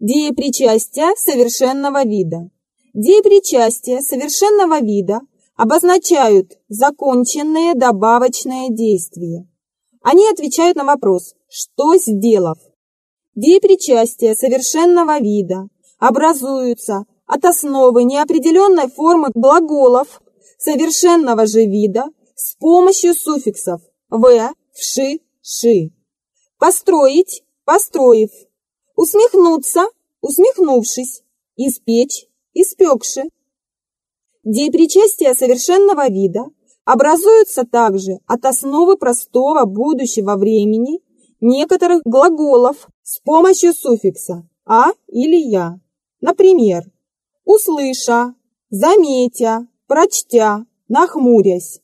Деепричастия совершенного вида. Деепричастия совершенного вида обозначают законченные добавочные действия. Они отвечают на вопрос «что сделав?». Деепричастия совершенного вида образуются от основы неопределенной формы глаголов совершенного же вида с помощью суффиксов «в», «вши», «ши». Построить – построив. Усмехнуться – усмехнувшись. Испечь – испекши. Деепричастия совершенного вида образуются также от основы простого будущего времени некоторых глаголов с помощью суффикса «а» или «я». Например, услыша, заметя, прочтя, нахмурясь.